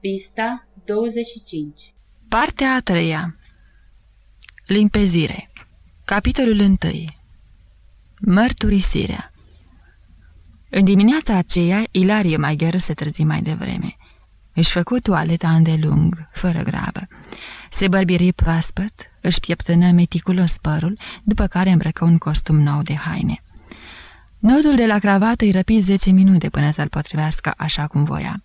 Pista 25 Partea a treia Limpezire Capitolul 1 Mărturisirea În dimineața aceea, Ilarie Magher se trezi mai devreme. Își făcu toaleta îndelung, fără grabă. Se bărbiri proaspăt, își pieptănă meticulos părul, după care îmbrăcă un costum nou de haine. Nodul de la cravată îi răpi zece minute până să-l potrivească așa cum voia.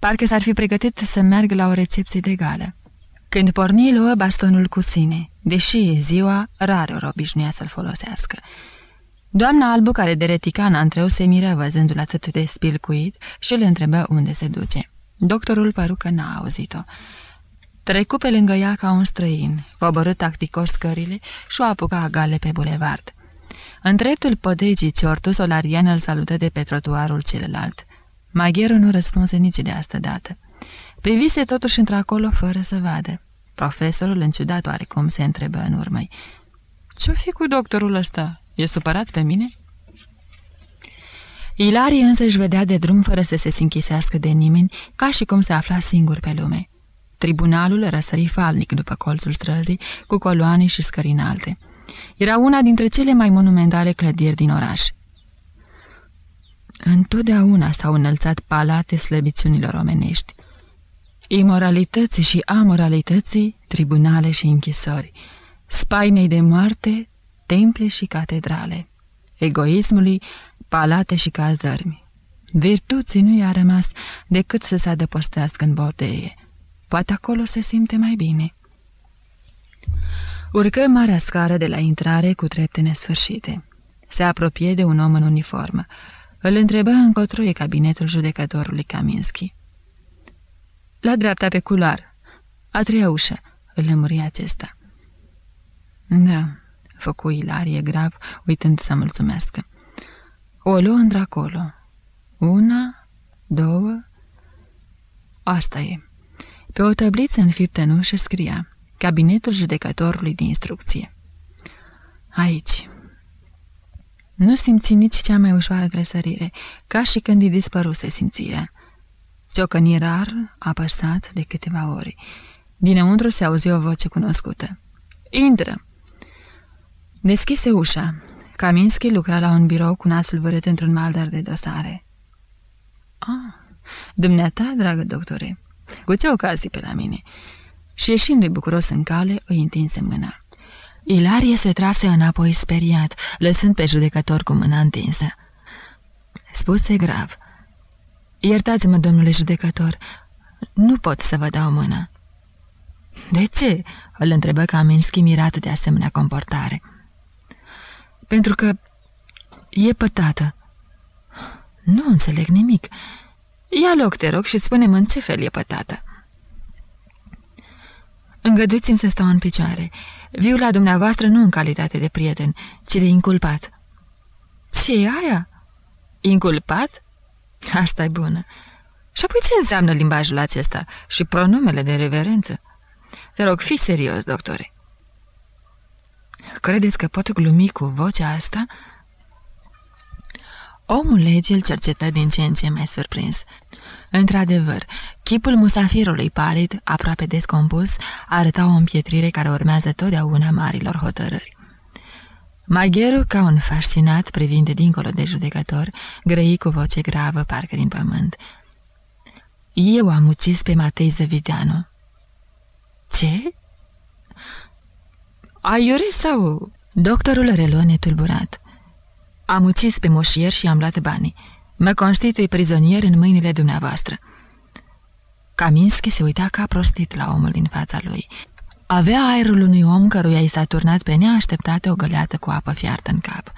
Parcă s-ar fi pregătit să meargă la o recepție de gală. Când porni, luă bastonul cu sine, deși ziua rar ori obișnuia să-l folosească. Doamna Albu, care de reticana întreu, se miră văzându-l atât de spilcuit și îl întrebă unde se duce. Doctorul păru că n-a auzit-o. Trecu pe lângă ea ca un străin, coborât tacticos scările și o apuca gale pe bulevard. În dreptul podegii Ciortu, Solarian îl salută de pe trotuarul celălalt. Magheru nu răspunse nici de asta dată. Privise totuși într-acolo fără să vadă. Profesorul, înciudat oarecum, se întrebă în urmă. Ce-o fi cu doctorul ăsta? E supărat pe mine?" Ilarie însă își vedea de drum fără să se sinchisească de nimeni, ca și cum se afla singur pe lume. Tribunalul răsări falnic după colțul străzii, cu coloane și scări înalte. Era una dintre cele mai monumentale clădiri din oraș. Întotdeauna s-au înălțat palate slăbiciunilor omenești. Imoralității și amoralității, tribunale și închisori, spaimei de moarte, temple și catedrale, egoismului, palate și cazărmi. Virtuții nu i-a rămas decât să se adăpostească în bordeie. Poate acolo se simte mai bine. Urcă marea scară de la intrare cu trepte nesfârșite. Se apropie de un om în uniformă. Îl întrebă încotro e cabinetul judecătorului Kaminski. La dreapta pe culoar. A treia ușă, îl lămuri acesta. Da, făcu Ilarie grav, uitând să mulțumească. O luă într-acolo. Una, două... Asta e. Pe o tabliță înfiptă în ușă scria Cabinetul judecătorului de instrucție. Aici. Nu simți nici cea mai ușoară tresărire, ca și când îi dispăruse simțirea. Ciocăni rar, apăsat de câteva ori. Dinăuntru se auzi o voce cunoscută. Intră! Deschise ușa. Kaminski lucra la un birou cu nasul vărât într-un maldar de dosare. Ah, dumneata, dragă doctore, cu ce ocazii pe la mine?" Și ieșindu-i bucuros în cale, îi întinse mâna. Ilarie se trase înapoi speriat, lăsând pe judecător cu mâna întinsă. Spuse grav. Iertați-mă, domnule judecător, nu pot să vă dau mâna." De ce?" îl întrebă Kaminski mirat de asemenea comportare. Pentru că e pătată." Nu înțeleg nimic. Ia loc, te rog, și spune-mi în ce fel e pătată." Îngăduiți-mi să stau în picioare. Viu la dumneavoastră nu în calitate de prieten, ci de inculpat." ce e aia?" Inculpat?" asta e bună. Și apoi ce înseamnă limbajul acesta și pronumele de reverență? Te rog, fi serios, doctore." Credeți că pot glumi cu vocea asta?" Omul legii îl cercetă din ce în ce mai surprins. Într-adevăr, chipul musafirului palid, aproape descompus, arăta o împietrire care urmează totdeauna marilor hotărâri. Magheru, ca un fascinat, privind de dincolo de judecător, grăi cu voce gravă, parcă din pământ. Eu am ucis pe Matei Zăvideanu. Ce? Aiure sau... Doctorul reluă netulburat. Am ucis pe moșier și am luat banii. Mă constitui prizonier în mâinile dumneavoastră." Kaminski se uita ca prostit la omul din fața lui. Avea aerul unui om căruia i s-a turnat pe neașteptate o găleată cu apă fiartă în cap.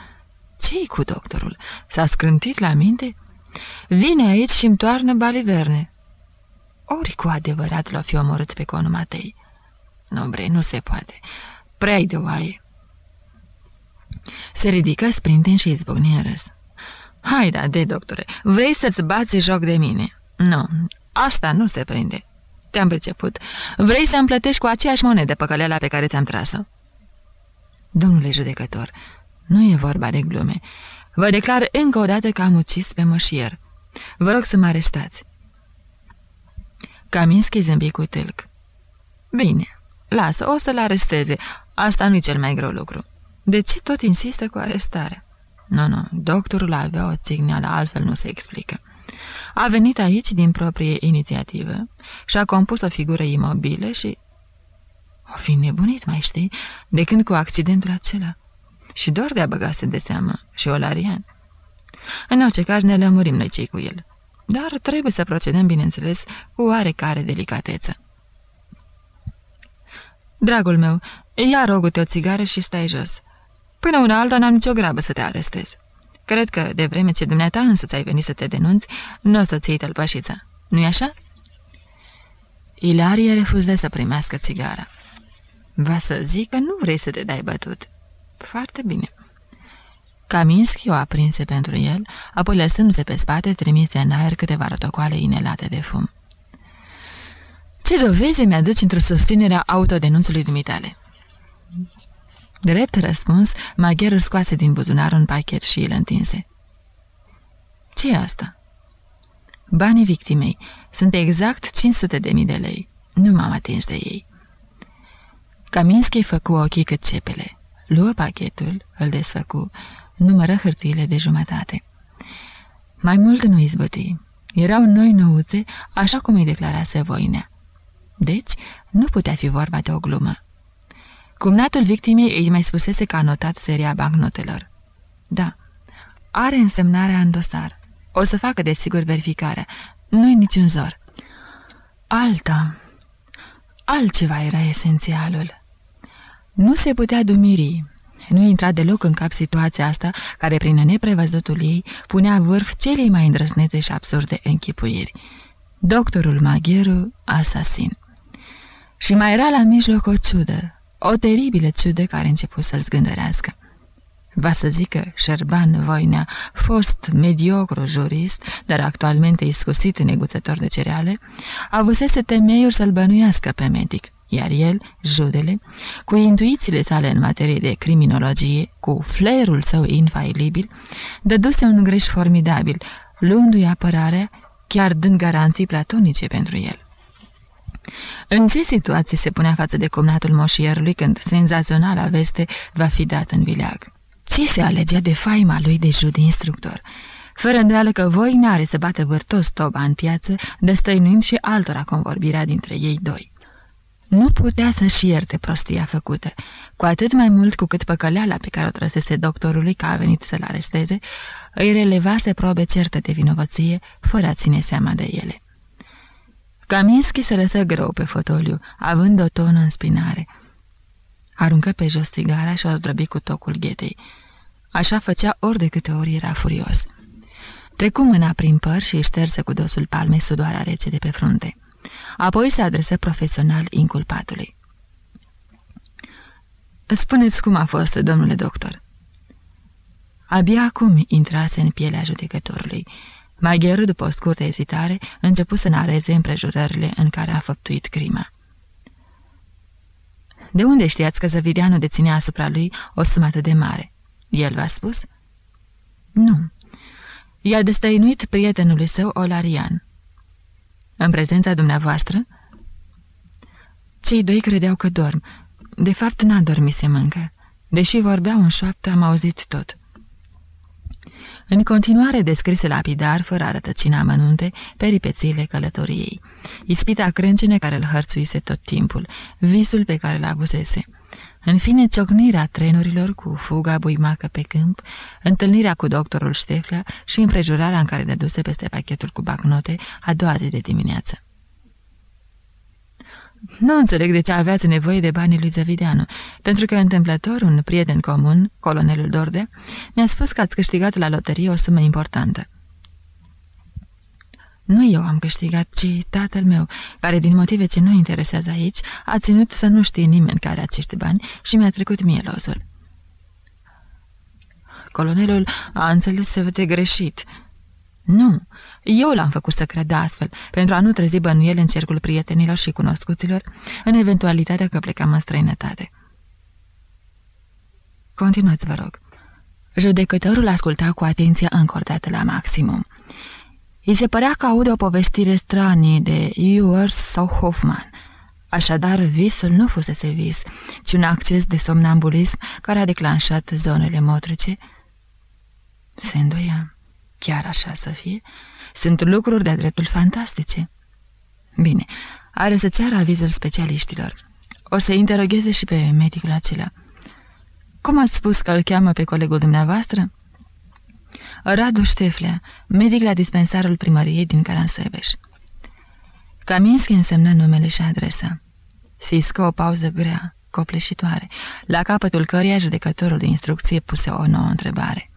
Ce-i cu doctorul? S-a scrântit la minte? Vine aici și îmi toarnă baliverne." Ori cu adevărat l-o fi omorât pe conul Matei. Nu, bre, nu se poate. Prea-i de oaie. Se ridică sprinten și izbucni în râs. Haida, de doctore, vrei să-ți bați joc de mine? Nu, asta nu se prinde. Te-am priceput. Vrei să-mi plătești cu aceeași monedă păcăleala pe care ți-am tras-o? Domnule judecător, nu e vorba de glume. Vă declar încă o dată că am ucis pe mășier. Vă rog să mă arestați. Kaminski zâmbi cu tâlc. Bine, lasă, o să-l aresteze. Asta nu-i cel mai greu lucru. De ce tot insistă cu arestarea? Nu, nu, doctorul avea o țigneală, altfel nu se explică. A venit aici din proprie inițiativă și-a compus o figură imobilă și... O fi nebunit, mai știi, de când cu accidentul acela. Și doar de-a băgase de seamă și Olarian. În orice caz ne lămurim noi cei cu el. Dar trebuie să procedăm, bineînțeles, cu oarecare delicateță. Dragul meu, ia rogul-te o țigară și stai jos. Până una alta n-am nicio grabă să te arestez. Cred că, de vreme ce dumneata însuți ai venit să te denunți, nu o să-ți iei tălpășița. Nu-i așa? Ilarie refuză să primească țigara. Va să zic că nu vrei să te dai bătut. Foarte bine. Kaminski o aprinse pentru el, apoi lăsându-se pe spate, trimise în aer câteva rotocoale inelate de fum. Ce doveze mi-aduci într-o susținere a autodenunțului dumitale?" Drept răspuns, magherul scoase din buzunar un pachet și îl întinse. ce e asta?" Banii victimei. Sunt exact 500 de mii de lei. Nu m-am atins de ei." Kaminski făcu ochii cât cepele. Luă pachetul, îl desfăcu, numără hârtiile de jumătate. Mai mult nu izbăti. Erau noi nouțe, așa cum îi declarase voinea. Deci, nu putea fi vorba de o glumă. Cumnatul victimei îi mai spusese că a notat seria bancnotelor. Da, are însemnarea în dosar. O să facă desigur verificarea. Nu-i niciun zor. Alta. Altceva era esențialul. Nu se putea dumiri. Nu intra deloc în cap situația asta, care prin neprevăzutul ei punea vârf celei mai îndrăznețe și absurde închipuiri. Doctorul Magheru, asasin. Și mai era la mijloc o ciudă, o teribilă ciudă care început să-l zgândărească. Va să zică Șerban Voinea, fost mediocru jurist, dar actualmente iscusit neguțător de cereale, avusese temeiuri să-l bănuiască pe medic, iar el, judele, cu intuițiile sale în materie de criminologie, cu flerul său infailibil, dăduse un greș formidabil, luându-i apărarea, chiar dând garanții platonice pentru el. În ce situație se punea față de cumnatul moșierului când senzaționala veste va fi dat în vileag? Ce se alegea de faima lui de jud instructor? Fără îndoială că voi n-are să bată vârtos toba în piață, destăinuind și altora convorbirea dintre ei doi. Nu putea să-și ierte prostia făcută, cu atât mai mult cu cât păcăleala pe care o trăsese doctorului că a venit să-l aresteze, îi relevase probe certe de vinovăție, fără a ține seama de ele. Kaminski se lăsă greu pe fotoliu, având o tonă în spinare. Aruncă pe jos țigara și o zdrăbi cu tocul ghetei. Așa făcea ori de câte ori era furios. Trecu mâna prin păr și șterse cu dosul palmei sudoarea rece de pe frunte. Apoi se adresă profesional inculpatului. Spuneți cum a fost, domnule doctor." Abia acum intrase în pielea judecătorului. Magheru, după o scurtă ezitare, început să nareze împrejurările în care a făptuit crima. De unde știați că Zăvideanu deținea asupra lui o sumă atât de mare? El v-a spus? Nu. I-a destăinuit prietenului său Olarian. În prezența dumneavoastră? Cei doi credeau că dorm. De fapt, n-a dormit se mâncă. Deși vorbeau în șoaptă, am auzit tot. În continuare descrise lapidar, fără a rătăcina amănunte, peripețiile călătoriei. Ispita crâncene care îl hărțuise tot timpul, visul pe care l avusese. În fine, ciocnirea trenurilor cu fuga buimacă pe câmp, întâlnirea cu doctorul Șteflea și împrejurarea în care dăduse peste pachetul cu bacnote a doua zi de dimineață. Nu înțeleg de ce aveați nevoie de banii lui Zăvideanu, pentru că întâmplător un prieten comun, colonelul Dorde, mi-a spus că ați câștigat la loterie o sumă importantă. Nu eu am câștigat, ci tatăl meu, care din motive ce nu interesează aici, a ținut să nu știe nimeni care acești bani și mi-a trecut mie lozul. Colonelul a înțeles să vede greșit. Nu, eu l-am făcut să creadă astfel, pentru a nu trezi bănuiel în cercul prietenilor și cunoscuților, în eventualitatea că plecam în străinătate. Continuați, vă rog. Judecătorul asculta cu atenție încordată la maximum. Îi se părea că aude o povestire stranie de Ewers sau Hoffman. Așadar, visul nu fusese vis, ci un acces de somnambulism care a declanșat zonele motrice. Se îndoia. Chiar așa să fie? Sunt lucruri de-a dreptul fantastice. Bine, are să ceară avizul specialiștilor. O să interogheze și pe medicul acela. Cum ați spus că îl cheamă pe colegul dumneavoastră? Radu Șteflea, medic la dispensarul primăriei din Caransebeș. Kaminski însemnă numele și adresa. Siscă o pauză grea, copleșitoare, la capătul căreia judecătorul de instrucție puse o nouă întrebare.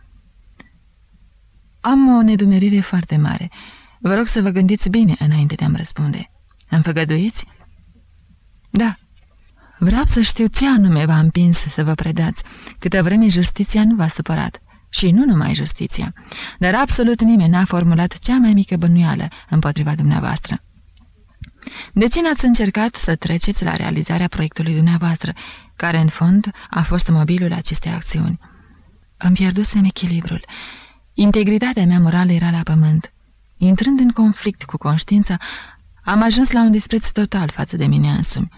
Am o nedumerire foarte mare. Vă rog să vă gândiți bine înainte de a-mi răspunde. Îmi făgăduiți? Da. Vreau să știu ce anume v-a împins să vă predați, câtă vreme justiția nu v-a supărat. Și nu numai justiția, dar absolut nimeni n-a formulat cea mai mică bănuială împotriva dumneavoastră. De ce n-ați încercat să treceți la realizarea proiectului dumneavoastră, care în fond a fost mobilul acestei acțiuni? Îmi pierdusem echilibrul. Integritatea mea morală era la pământ. Intrând în conflict cu conștiința, am ajuns la un dispreț total față de mine însumi.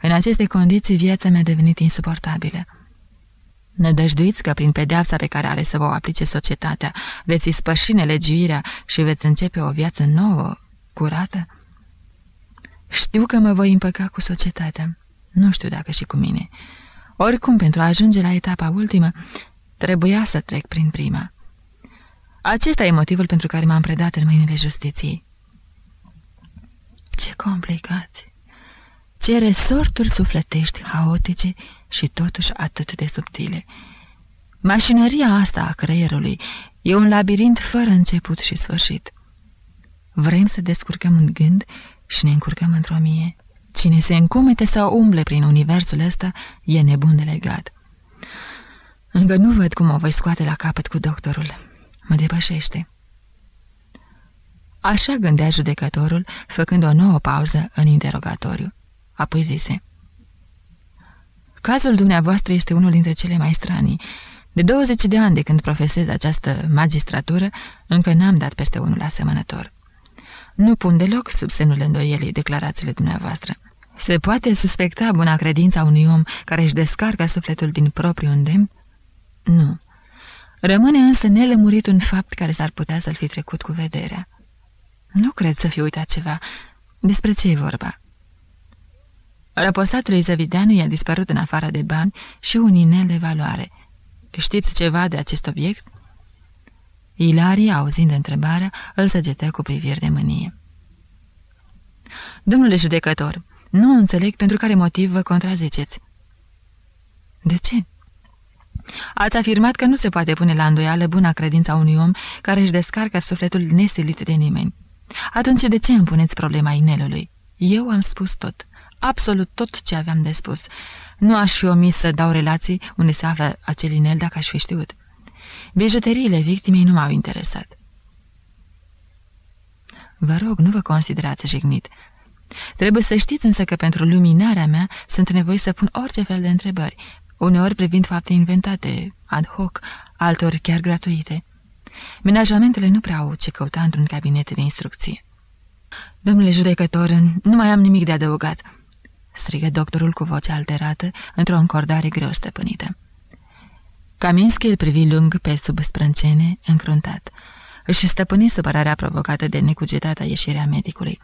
În aceste condiții, viața mi-a devenit insuportabilă. Nădăjduiți că prin pedeapsa pe care are să vă aplice societatea, veți ispăși nelegiuirea și veți începe o viață nouă, curată? Știu că mă voi împăca cu societatea. Nu știu dacă și cu mine. Oricum, pentru a ajunge la etapa ultimă, trebuia să trec prin prima. Acesta e motivul pentru care m-am predat în mâinile justiției. Ce complicați! Ce resorturi sufletești haotice și totuși atât de subtile. Mașinăria asta a creierului e un labirint fără început și sfârșit. Vrem să descurcăm un gând și ne încurcăm într-o mie. Cine se încumete sau umble prin universul ăsta e nebun de legat. Încă nu văd cum o voi scoate la capăt cu doctorul. Mă depășește. Așa gândea judecătorul, făcând o nouă pauză în interogatoriu. Apoi zise... Cazul dumneavoastră este unul dintre cele mai stranii. De 20 de ani de când profesez această magistratură, încă n-am dat peste unul asemănător. Nu pun deloc sub semnul îndoielii declarațiile dumneavoastră. Se poate suspecta buna credința unui om care își descarcă sufletul din propriul îndemn? Nu. Rămâne însă nelămurit un fapt care s-ar putea să-l fi trecut cu vederea. Nu cred să fi uitat ceva. Despre ce e vorba? Răposatul Izavideanu i-a dispărut în afară de bani și un inel de valoare. Știți ceva de acest obiect? Ilarie, auzind întrebarea, îl săgetă cu priviri de mânie. Domnule judecător, nu înțeleg pentru care motiv vă contraziceți. De ce? Ați afirmat că nu se poate pune la îndoială buna credința unui om care își descarcă sufletul nesilit de nimeni. Atunci de ce îmi puneți problema inelului? Eu am spus tot absolut tot ce aveam de spus. Nu aș fi omis să dau relații unde se află acel inel dacă aș fi știut. Bijuteriile victimei nu m-au interesat. Vă rog, nu vă considerați jignit. Trebuie să știți însă că pentru luminarea mea sunt nevoie să pun orice fel de întrebări, uneori privind fapte inventate, ad hoc, altor chiar gratuite. Menajamentele nu prea au ce căuta într-un cabinet de instrucție. Domnule judecător, nu mai am nimic de adăugat strigă doctorul cu voce alterată, într-o încordare greu stăpânită. Kaminski îl privi lung pe sub sprâncene, încruntat. Își stăpâni supărarea provocată de necugetatea ieșirea medicului.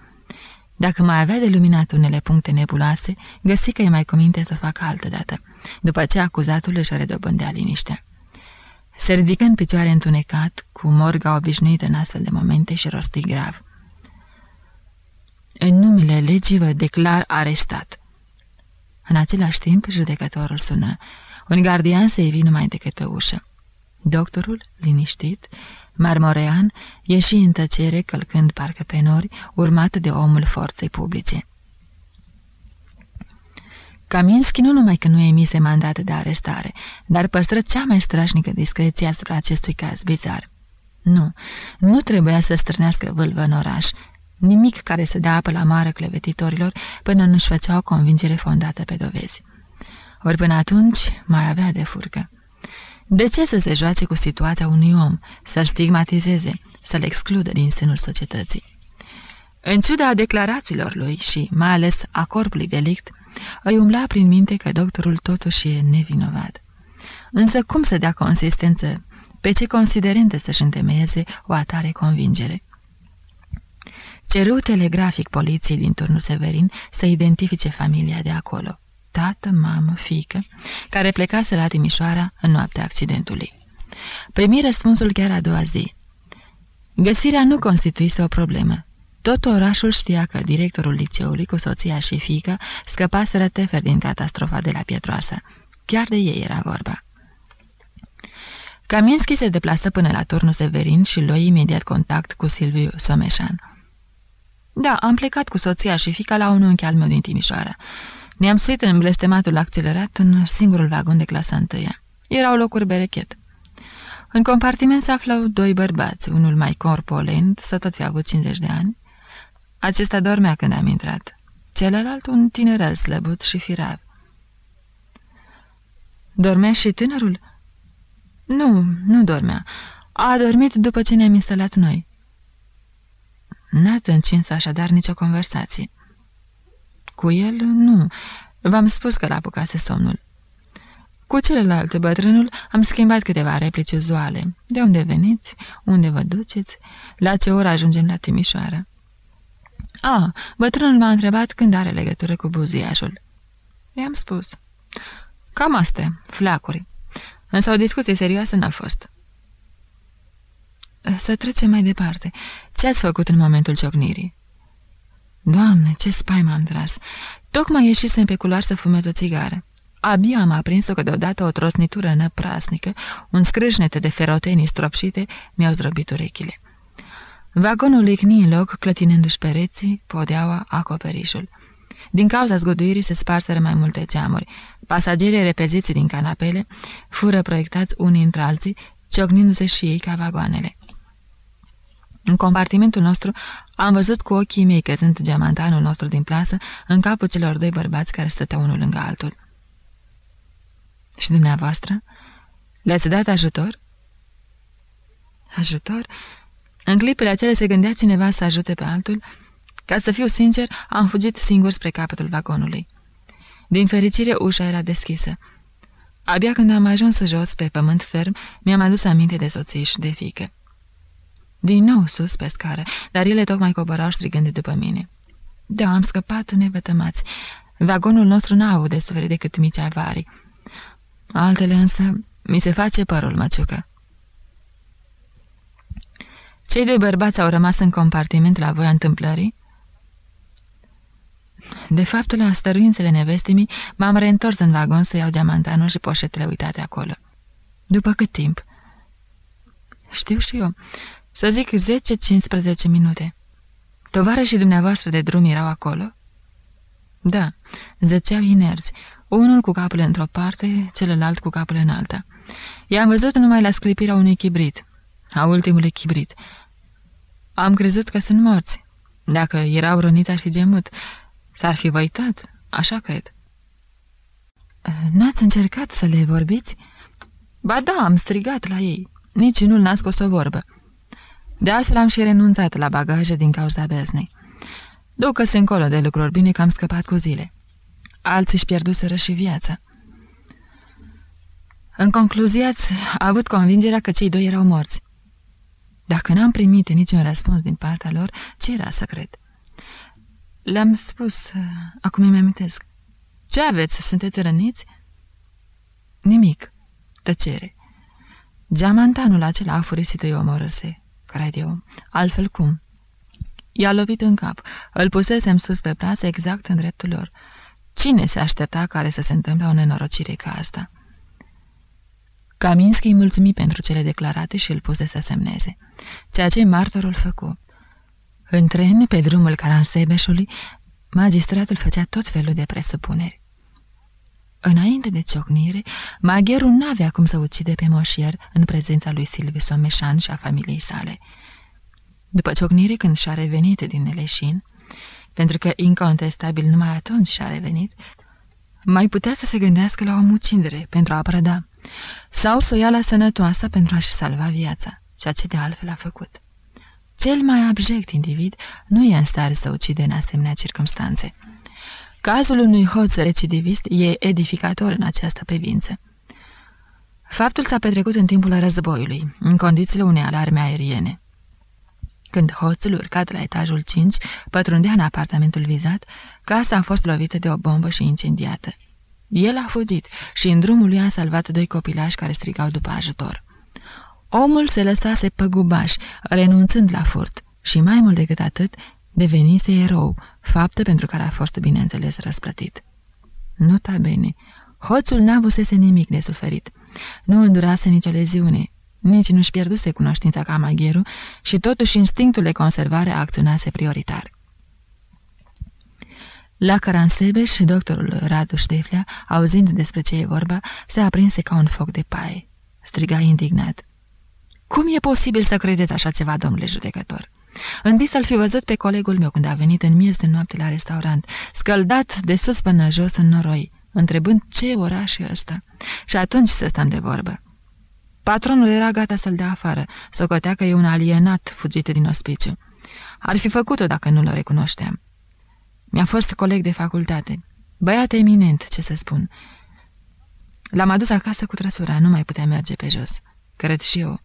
Dacă mai avea de luminat unele puncte nebuloase, găsi că e mai cominte să o facă altă dată, după ce acuzatul își redobândea liniștea. Se ridică în picioare întunecat, cu morga obișnuită în astfel de momente și rosti grav. În numele legii vă declar arestat. În același timp, judecătorul sună. Un gardian se evi numai decât pe ușă. Doctorul, liniștit, marmorean, ieși în tăcere, călcând parcă pe nori, urmat de omul forței publice. Kaminski nu numai că nu emise mandat de arestare, dar păstră cea mai strașnică discreție asupra acestui caz bizar. Nu, nu trebuia să strânească vâlvă în oraș, nimic care să dea apă la mare clevetitorilor până nu-și făcea o convingere fondată pe dovezi. Ori până atunci mai avea de furcă. De ce să se joace cu situația unui om, să-l stigmatizeze, să-l excludă din sânul societății. În ciuda declarațiilor lui și mai ales a corpului delict, îi umbla prin minte că doctorul totuși e nevinovat. Însă cum să dea consistență pe ce considerente să-și întemeieze o atare convingere? Ceru telegrafic poliției din turnul Severin să identifice familia de acolo, tată, mamă, fică, care plecase la Timișoara în noaptea accidentului. Primi răspunsul chiar a doua zi. Găsirea nu constituise o problemă. Tot orașul știa că directorul liceului cu soția și fiica scăpaseră tefer din catastrofa de la Pietroasa. Chiar de ei era vorba. Kaminski se deplasă până la turnul Severin și luă imediat contact cu Silviu Someșan. Da, am plecat cu soția și fica la un unchi al meu din Timișoara. Ne-am suit în blestematul accelerat în singurul vagon de clasa întâia. Erau locuri berechet. În compartiment se aflau doi bărbați, unul mai corpolent, să tot fi avut 50 de ani. Acesta dormea când am intrat. Celălalt un tinerel slăbut și firav. Dormea și tânărul? Nu, nu dormea. A adormit după ce ne-am instalat noi. N-ați încins așadar nicio conversație. Cu el, nu. V-am spus că l-apucase somnul. Cu celălalt bătrânul am schimbat câteva replici uzuale. De unde veniți? Unde vă duceți? La ce oră ajungem la Timișoara? A, bătrânul m-a întrebat când are legătură cu buziajul. I-am spus. Cam astea, flacuri. Însă o discuție serioasă n-a fost. Să trecem mai departe. Ce ați făcut în momentul ciocnirii? Doamne, ce spaimă am tras! Tocmai ieșisem pe culoar să fumez o țigară. Abia am aprins-o că deodată o trosnitură năprasnică, un scrâșnete de ferotenii stropșite, mi-au zdrobit urechile. Vagonul licni în loc, clătinându-și pereții, podeaua, acoperișul. Din cauza zguduirii se sparseră mai multe geamuri. Pasagerii repeziți din canapele fură proiectați unii între alții, ciocnindu-se și ei ca vagoanele. În compartimentul nostru am văzut cu ochii mei căzând geamantanul nostru din plasă în capul celor doi bărbați care stăteau unul lângă altul. Și dumneavoastră? Le-ați dat ajutor? Ajutor? În clipele acele se gândea cineva să ajute pe altul? Ca să fiu sincer, am fugit singur spre capătul vagonului. Din fericire, ușa era deschisă. Abia când am ajuns jos pe pământ ferm, mi-am adus aminte de soție și de fică. Din nou sus pe scară, dar ele tocmai coborau strigând după mine. Da, am scăpat nevătămați. Vagonul nostru n-a avut de suferit decât mici avarii. Altele însă mi se face părul măciucă. Cei doi bărbați au rămas în compartiment la voia întâmplării? De fapt, la stăruințele nevestimii, m-am reîntors în vagon să iau geamantanul și poșetele uitate acolo. După cât timp? Știu și eu. Să zic 10-15 minute. și dumneavoastră de drum erau acolo? Da, zăceau inerți, unul cu capul într-o parte, celălalt cu capul în alta. I-am văzut numai la sclipirea unui chibrit, a ultimului chibrit. Am crezut că sunt morți. Dacă erau răniți, ar fi gemut. S-ar fi văitat, așa cred. N-ați încercat să le vorbiți? Ba da, am strigat la ei. Nici nu-l nasc o să vorbă. De altfel am și renunțat la bagaje din cauza beznei. Ducă-se încolo de lucruri bine că am scăpat cu zile. Alții își pierduseră și viața. În concluzie, ați avut convingerea că cei doi erau morți. Dacă n-am primit niciun răspuns din partea lor, ce era să cred? Le-am spus, acum îmi amintesc. Ce aveți? Sunteți răniți? Nimic. Tăcere. Geamantanul acela a furisit i omorâse cred eu. Altfel cum? I-a lovit în cap. Îl pusesem sus pe plasă exact în dreptul lor. Cine se aștepta care să se întâmple o nenorocire ca asta? Kaminski îi mulțumi pentru cele declarate și îl puse să semneze, ceea ce martorul făcu. În tren, pe drumul Caransebeșului, magistratul făcea tot felul de presupuneri. Înainte de ciocnire, magherul n-avea cum să ucide pe moșier în prezența lui Silviu Someșan și a familiei sale. După ciocnire, când și-a revenit din Eleșin, pentru că incontestabil numai atunci și-a revenit, mai putea să se gândească la o mucindere pentru a prăda, sau să o ia la sănătoasă pentru a-și salva viața, ceea ce de altfel a făcut. Cel mai abject individ nu e în stare să ucide în asemenea circunstanțe. Cazul unui hoț recidivist e edificator în această privință. Faptul s-a petrecut în timpul războiului, în condițiile unei alarme aeriene. Când hoțul, urcat la etajul 5, pătrundea în apartamentul vizat, casa a fost lovită de o bombă și incendiată. El a fugit și în drumul lui a salvat doi copilași care strigau după ajutor. Omul se lăsase păgubaș, renunțând la furt și mai mult decât atât, devenise erou, faptă pentru care a fost, bineînțeles, răsplătit. Nota bene, hoțul n-avusese nimic de suferit. Nu îndurase nicio leziune, nici nu-și pierduse cunoștința ca magheru și totuși instinctul de conservare acționase prioritar. La Caransebeș, doctorul Radu Șteflea, auzind despre ce e vorba, se aprinse ca un foc de paie. Striga indignat. Cum e posibil să credeți așa ceva, domnule judecător?" Întâi să-l fi văzut pe colegul meu când a venit în miez de noapte la restaurant, scăldat de sus până jos în noroi, întrebând ce oraș e ăsta. Și atunci să stăm de vorbă. Patronul era gata să-l dea afară, socotea că e un alienat fugit din ospiciu. Ar fi făcut-o dacă nu-l recunoșteam. Mi-a fost coleg de facultate. Băiat eminent, ce să spun. L-am adus acasă cu trăsura, nu mai putea merge pe jos. Cred și eu.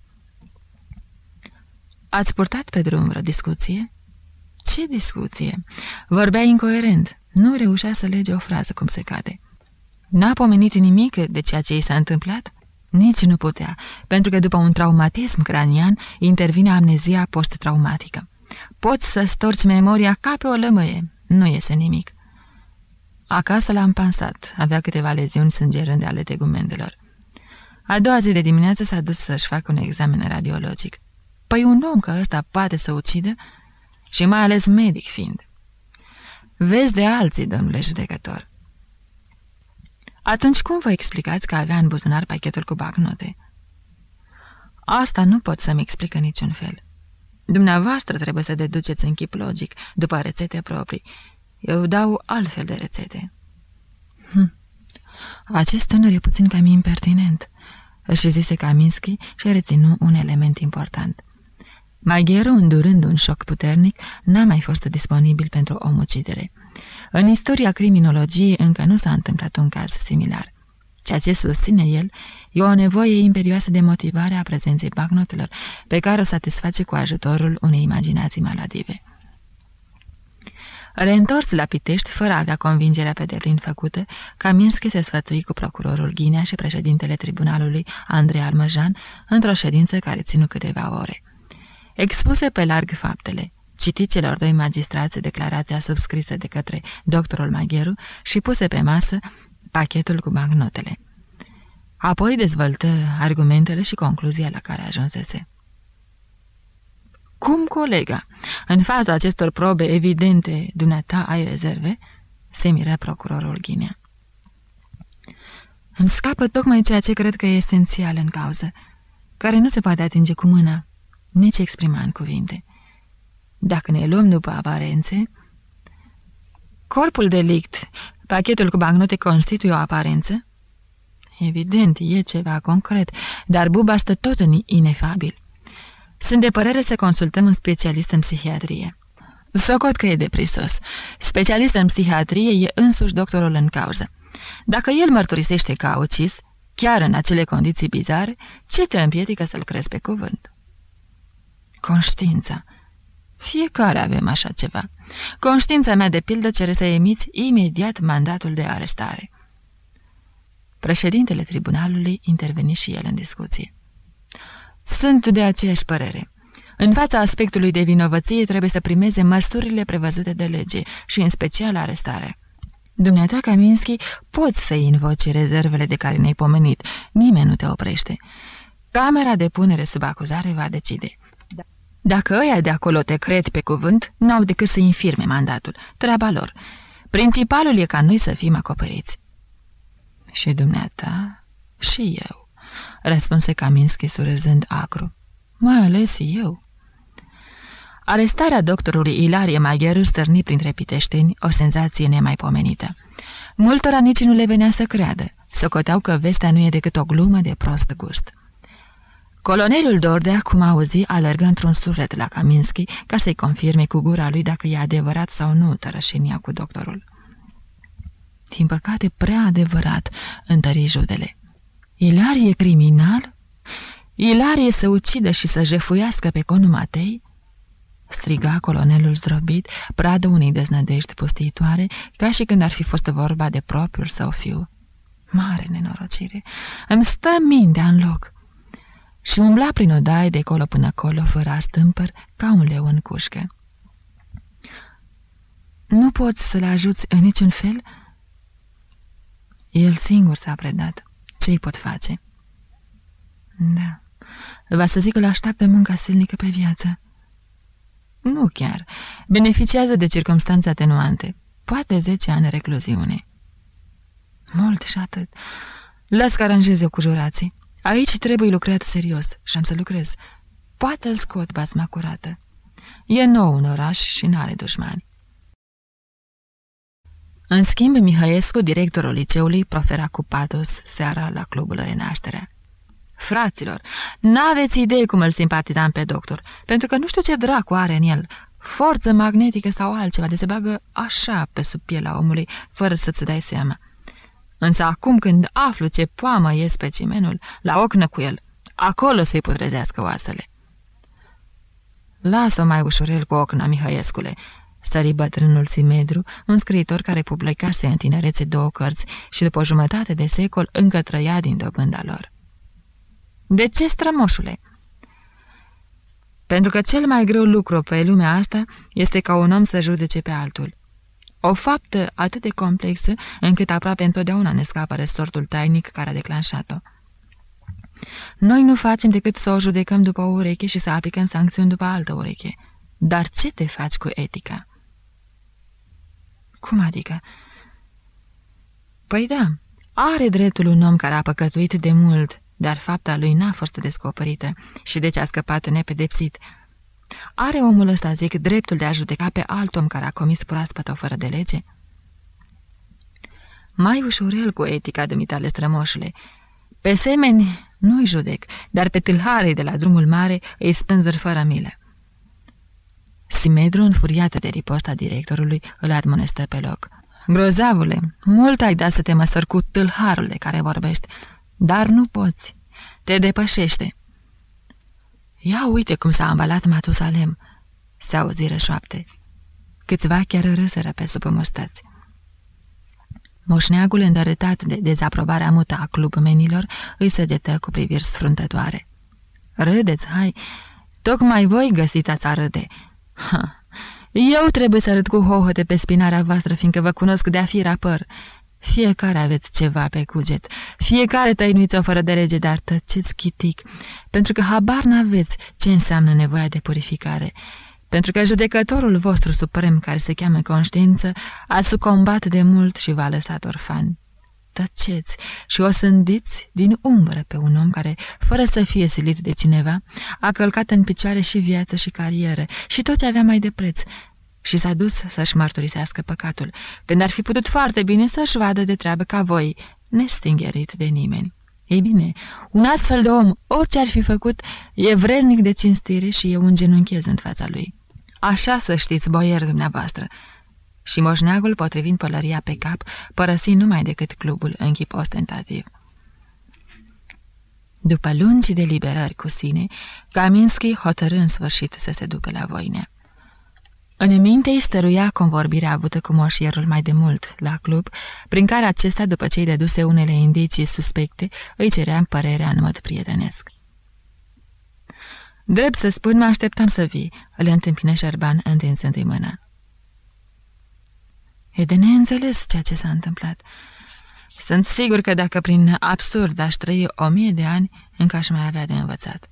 Ați purtat pe drum vreo discuție? Ce discuție? Vorbea incoerent. Nu reușea să lege o frază cum se cade. N-a pomenit nimic de ceea ce i s-a întâmplat? Nici nu putea, pentru că după un traumatism cranian intervine amnezia post-traumatică. Poți să storci memoria ca pe o lămâie, nu iese nimic. Acasă l-am pansat, avea câteva leziuni sângerânde ale tegumentelor. A doua zi de dimineață s-a dus să-și facă un examen radiologic. Păi un om ca ăsta poate să ucide? Și mai ales medic fiind. Vezi de alții, domnule judecător. Atunci cum vă explicați că avea în buzunar pachetul cu bagnote? Asta nu pot să-mi explică niciun fel. Dumneavoastră trebuie să deduceți în chip logic, după rețete proprii. Eu dau altfel de rețete. Hm. Acest tânăr e puțin cam impertinent, își zise Kaminski și reținu un element important. Maghiero, îndurând un șoc puternic, n-a mai fost disponibil pentru omucidere. În istoria criminologiei încă nu s-a întâmplat un caz similar. Ceea ce susține el e o nevoie imperioasă de motivare a prezenței bagnotelor, pe care o satisface cu ajutorul unei imaginații maladive. Reîntors la Pitești, fără a avea convingerea pe deplin făcută, Kaminski se sfătui cu procurorul Ghinea și președintele tribunalului, Andrei Almăjan, într-o ședință care ținu câteva ore. Expuse pe larg faptele, citi celor doi magistrați declarația subscrisă de către doctorul Magheru și puse pe masă pachetul cu bancnotele. Apoi dezvoltă argumentele și concluzia la care ajunsese. Cum, colega, în faza acestor probe evidente, dumneata ai rezerve?" se miră procurorul Ghinea. Îmi scapă tocmai ceea ce cred că e esențial în cauză, care nu se poate atinge cu mâna, nici exprima în cuvinte. Dacă ne luăm după aparențe... Corpul delict, pachetul cu bancnote constituie o aparență? Evident, e ceva concret, dar buba stă tot în inefabil. Sunt de părere să consultăm un specialist în psihiatrie. Socot că e deprisos. Specialist în psihiatrie e însuși doctorul în cauză. Dacă el mărturisește că a ucis, chiar în acele condiții bizare, ce te împiedică să-l crezi pe cuvânt? Conștiința. Fiecare avem așa ceva. Conștiința mea, de pildă, cere să emiți imediat mandatul de arestare. Președintele tribunalului interveni și el în discuție. Sunt de aceeași părere. În fața aspectului de vinovăție trebuie să primeze măsurile prevăzute de lege și în special arestarea. Dumneata, Kaminski, poți să invoci rezervele de care ne-ai pomenit. Nimeni nu te oprește. Camera de punere sub acuzare va decide. Dacă ăia de acolo te cred pe cuvânt, n-au decât să infirme mandatul. Treaba lor. Principalul e ca noi să fim acoperiți. Și dumneata? Și eu, răspunse Kaminski surâzând acru. Mai ales eu. Arestarea doctorului Ilarie Magheru stârni printre piteșteni o senzație nemaipomenită. Multora nici nu le venea să creadă, să coteau că vestea nu e decât o glumă de prost gust. Colonelul Dordea, cum auzi, alergă într-un suret la Kaminski ca să-i confirme cu gura lui dacă e adevărat sau nu tărășenia cu doctorul. Din păcate, prea adevărat, întări judele. Ilarie e criminal? Ilarie să ucidă și să jefuiască pe conul Matei? striga colonelul zdrobit, pradă unei deznădejde pustiitoare, ca și când ar fi fost vorba de propriul său fiu. Mare nenorocire! Îmi stă mintea în loc! Și umbla prin odaie de colo până acolo, fără a stâmpăr, ca un leu în cușcă. Nu poți să-l ajuți în niciun fel?" El singur s-a predat. Ce-i pot face?" Da, va să zic că l-așteaptă munca silnică pe viață." Nu chiar. Beneficiază de circumstanțe atenuante. Poate zece ani recluziune." Mult și atât. Las că aranjez eu cu jurații. Aici trebuie lucrat serios și am să lucrez. Poate îl scot basma curată. E nou un oraș și n-are dușmani. În schimb, Mihăiescu, directorul liceului, profera cu patos seara la clubul Renașterea. Fraților, n-aveți idee cum îl simpatizam pe doctor, pentru că nu știu ce dracu are în el, forță magnetică sau altceva de se bagă așa pe sub pielea omului, fără să-ți dai seama. Însă acum când aflu ce poamă e specimenul, la ocnă cu el, acolo să-i putrezească oasele. Lasă mai ușurel cu ocna, Mihăiescule, sări bătrânul Simedru, un scriitor care publicase în tinerețe două cărți și după o jumătate de secol încă trăia din dobânda lor. De ce, strămoșule? Pentru că cel mai greu lucru pe lumea asta este ca un om să judece pe altul. O faptă atât de complexă încât aproape întotdeauna ne scapă resortul tainic care a declanșat-o. Noi nu facem decât să o judecăm după o ureche și să aplicăm sancțiuni după altă ureche. Dar ce te faci cu etica? Cum adică? Păi da, are dreptul un om care a păcătuit de mult, dar fapta lui n-a fost descoperită și deci a scăpat nepedepsit, are omul ăsta, zic, dreptul de a judeca pe alt om care a comis proaspătă fără de lege? Mai ușurel cu etica dumitale strămoșule. Pe semeni nu-i judec, dar pe tâlharii de la drumul mare îi spânzări fără milă. Simedru, înfuriată de riposta directorului, îl admonestă pe loc. Grozavule, mult ai dat să te măsori cu tâlharul de care vorbești, dar nu poți. Te depășește. Ia uite cum s-a ambalat Matusalem!" se auziră șoapte. Câțiva chiar râsără pe sub mustăți. Moșneagul îndărătat de dezaprobarea mută a clubmenilor îi săgetă cu priviri sfruntătoare. Râdeți, hai! Tocmai voi găsiți a râde. Ha. Eu trebuie să râd cu hohote pe spinarea voastră, fiindcă vă cunosc de-a fi rapăr. Fiecare aveți ceva pe cuget, fiecare tăinuiți-o fără de lege, dar tăceți chitic, pentru că habar n-aveți ce înseamnă nevoia de purificare, pentru că judecătorul vostru suprem, care se cheamă conștiință, a sucombat de mult și v-a lăsat orfani. Tăceți și o sândiți din umbră pe un om care, fără să fie silit de cineva, a călcat în picioare și viață și carieră și tot ce avea mai de preț, și s-a dus să-și mărturisească păcatul, când ar fi putut foarte bine să-și vadă de treabă ca voi, nestingherit de nimeni. Ei bine, un astfel de om, orice ar fi făcut, e vrednic de cinstire și e un genunchiez în fața lui. Așa să știți, boier dumneavoastră. Și moșneagul, potrivind pălăria pe cap, părăsi numai decât clubul în chip ostentativ. După lungi deliberări cu sine, Kaminski hotărâ în sfârșit să se ducă la voine. În minte îi stăruia convorbirea avută cu moșierul mai de mult, la club, prin care acesta, după ce îi deduse unele indicii suspecte, îi cerea părerea în mod prietenesc. Drept să spun, mă așteptam să vii, îl întâmpină Șerban întinsându-i mâna. E de neînțeles ceea ce s-a întâmplat. Sunt sigur că dacă prin absurd aș trăi o mie de ani, încă aș mai avea de învățat.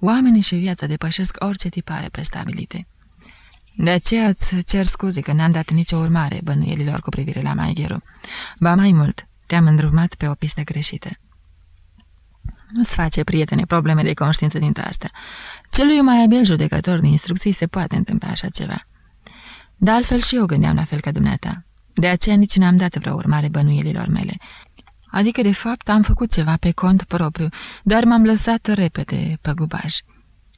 Oamenii și viața depășesc orice tipare prestabilite. De aceea îți cer scuze că n-am dat nicio urmare bănuielilor cu privire la Maigheru. Ba mai mult, te-am îndrumat pe o pistă greșită. Nu-ți face, prietene, probleme de conștiință dintre astea. Celui mai abil judecător de instrucții se poate întâmpla așa ceva. De altfel și eu gândeam la fel ca dumneata. De aceea nici n-am dat vreo urmare bănuielilor mele. Adică, de fapt, am făcut ceva pe cont propriu, dar m-am lăsat repede pe gubaj.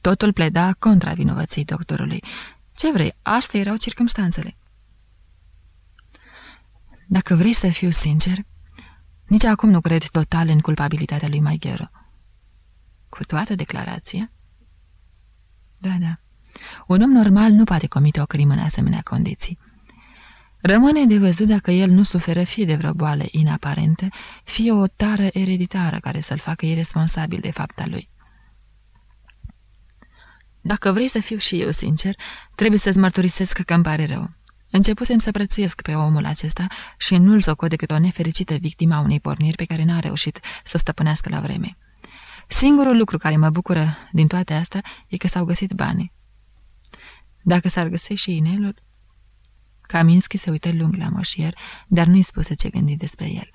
Totul pleda contra vinovăției doctorului. Ce vrei, astea erau circumstanțele. Dacă vrei să fiu sincer, nici acum nu cred total în culpabilitatea lui Maghero. Cu toată declarația? Da, da. Un om normal nu poate comite o crimă în asemenea condiții. Rămâne de văzut dacă el nu suferă fie de vreo boală inaparentă, fie o tară ereditară care să-l facă irresponsabil de fapta lui. Dacă vrei să fiu și eu sincer, trebuie să-ți mărturisesc că îmi pare rău. Începusem să prețuiesc pe omul acesta și nu-l socot decât o nefericită victima unei porniri pe care n-a reușit să stăpânească la vreme. Singurul lucru care mă bucură din toate astea e că s-au găsit banii. Dacă s-ar găsi și inelul... Kaminski se uită lung la moșier, dar nu-i spuse ce gândi despre el.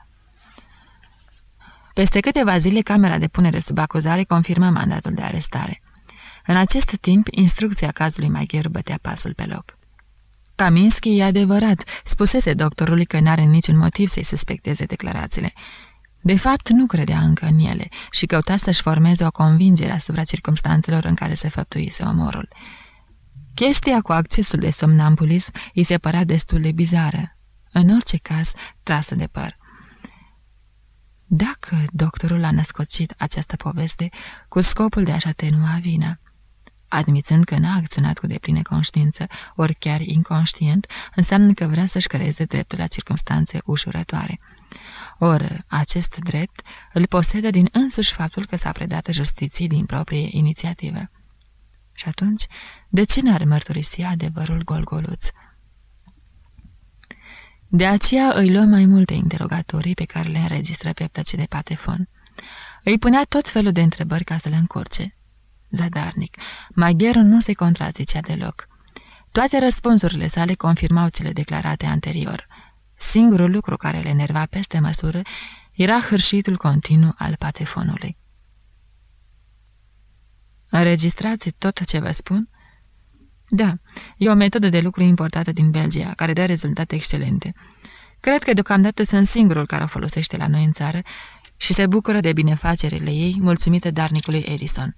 Peste câteva zile, camera de punere sub acuzare confirmă mandatul de arestare. În acest timp, instrucția cazului Maghier bătea pasul pe loc. Kaminski e adevărat, spusese doctorului că n-are niciun motiv să-i suspecteze declarațiile. De fapt, nu credea încă în ele și căuta să-și formeze o convingere asupra circumstanțelor în care se făptuise omorul. Chestia cu accesul de somnambulism îi se părea destul de bizară, în orice caz trasă de păr. Dacă doctorul a născocit această poveste cu scopul de a-și atenua vina, admițând că n-a acționat cu deplină conștiință, ori chiar inconștient, înseamnă că vrea să-și creeze dreptul la circunstanțe ușurătoare. Or, acest drept îl posedă din însuși faptul că s-a predat justiției din proprie inițiativă. Și atunci, de ce n-ar mărturisi adevărul golgoluț? De aceea îi luă mai multe interogatorii pe care le înregistră pe plăce de patefon. Îi punea tot felul de întrebări ca să le încurce. Zadarnic. Magheru nu se contrazicea deloc. Toate răspunsurile sale confirmau cele declarate anterior. Singurul lucru care le enerva peste măsură era hârșitul continuu al patefonului. Înregistrați tot ce vă spun? Da, e o metodă de lucru importată din Belgia, care dă rezultate excelente. Cred că deocamdată sunt singurul care o folosește la noi în țară și se bucură de binefacerile ei, mulțumită darnicului Edison.